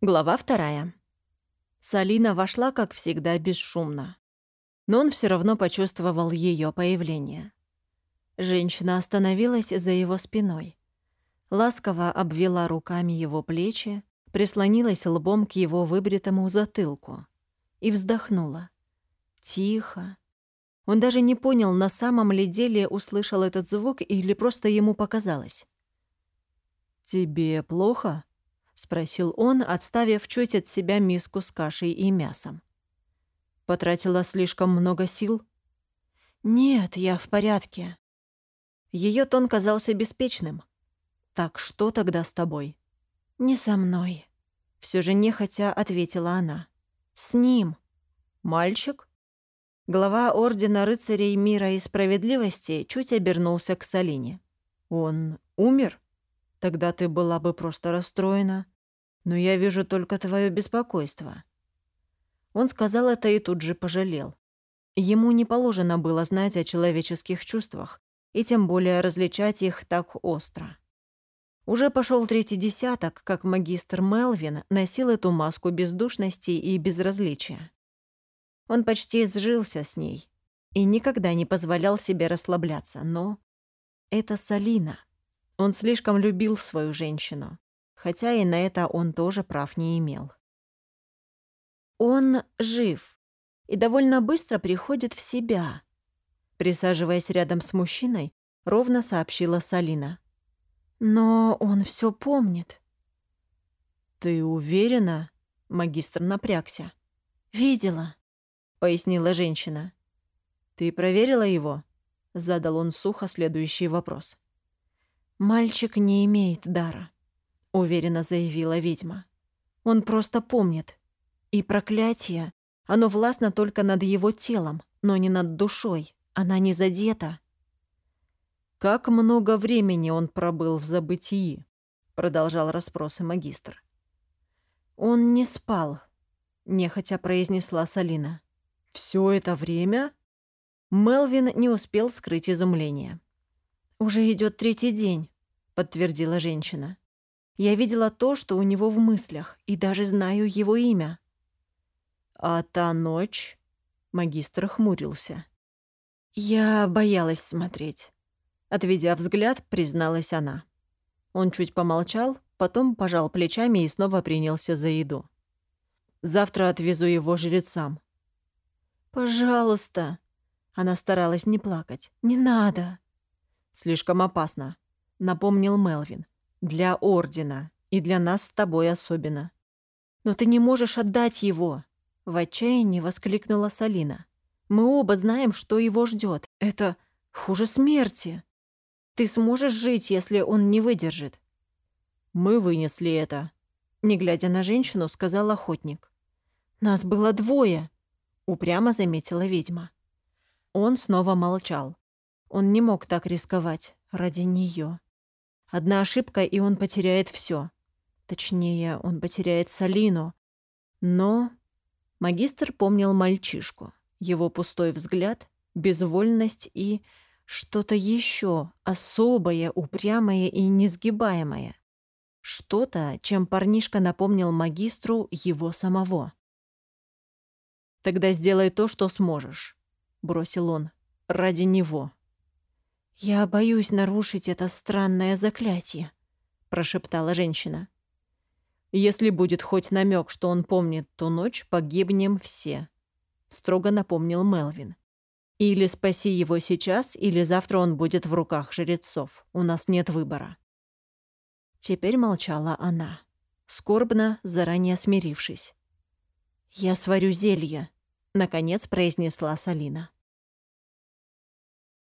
Глава вторая. Салина вошла, как всегда, бесшумно. Но он все равно почувствовал ее появление. Женщина остановилась за его спиной. Ласково обвела руками его плечи, прислонилась лбом к его выбритому затылку и вздохнула. Тихо. Он даже не понял, на самом ли деле услышал этот звук или просто ему показалось. «Тебе плохо?» — спросил он, отставив чуть от себя миску с кашей и мясом. «Потратила слишком много сил?» «Нет, я в порядке». Ее тон казался беспечным. «Так что тогда с тобой?» «Не со мной», — все же нехотя ответила она. «С ним». «Мальчик?» Глава Ордена Рыцарей Мира и Справедливости чуть обернулся к Салине. «Он умер?» Тогда ты была бы просто расстроена. Но я вижу только твое беспокойство». Он сказал это и тут же пожалел. Ему не положено было знать о человеческих чувствах, и тем более различать их так остро. Уже пошел третий десяток, как магистр Мелвин носил эту маску бездушности и безразличия. Он почти сжился с ней и никогда не позволял себе расслабляться, но это Салина. Он слишком любил свою женщину, хотя и на это он тоже прав не имел. Он жив и довольно быстро приходит в себя. Присаживаясь рядом с мужчиной, ровно сообщила Салина. Но он все помнит. «Ты уверена?» — магистр напрягся. «Видела», — пояснила женщина. «Ты проверила его?» — задал он сухо следующий вопрос. «Мальчик не имеет дара», — уверенно заявила ведьма. «Он просто помнит. И проклятие, оно властно только над его телом, но не над душой. Она не задета». «Как много времени он пробыл в забытии?» — продолжал расспросы магистр. «Он не спал», — нехотя произнесла Салина. «Все это время?» Мелвин не успел скрыть изумление. «Уже идет третий день», — подтвердила женщина. «Я видела то, что у него в мыслях, и даже знаю его имя». «А та ночь?» — магистр хмурился. «Я боялась смотреть», — отведя взгляд, призналась она. Он чуть помолчал, потом пожал плечами и снова принялся за еду. «Завтра отвезу его жрецам». «Пожалуйста», — она старалась не плакать. «Не надо». «Слишком опасно», — напомнил Мелвин. «Для Ордена и для нас с тобой особенно». «Но ты не можешь отдать его!» — в отчаянии воскликнула Салина. «Мы оба знаем, что его ждет. Это хуже смерти. Ты сможешь жить, если он не выдержит?» «Мы вынесли это», — не глядя на женщину, сказал охотник. «Нас было двое», — упрямо заметила ведьма. Он снова молчал. Он не мог так рисковать ради нее. Одна ошибка, и он потеряет все. Точнее, он потеряет Салину. Но магистр помнил мальчишку, его пустой взгляд, безвольность и что-то еще особое, упрямое и несгибаемое. Что-то, чем парнишка напомнил магистру его самого. «Тогда сделай то, что сможешь», — бросил он, — «ради него». «Я боюсь нарушить это странное заклятие», — прошептала женщина. «Если будет хоть намек, что он помнит ту ночь, погибнем все», — строго напомнил Мелвин. «Или спаси его сейчас, или завтра он будет в руках жрецов. У нас нет выбора». Теперь молчала она, скорбно, заранее смирившись. «Я сварю зелье», — наконец произнесла Салина.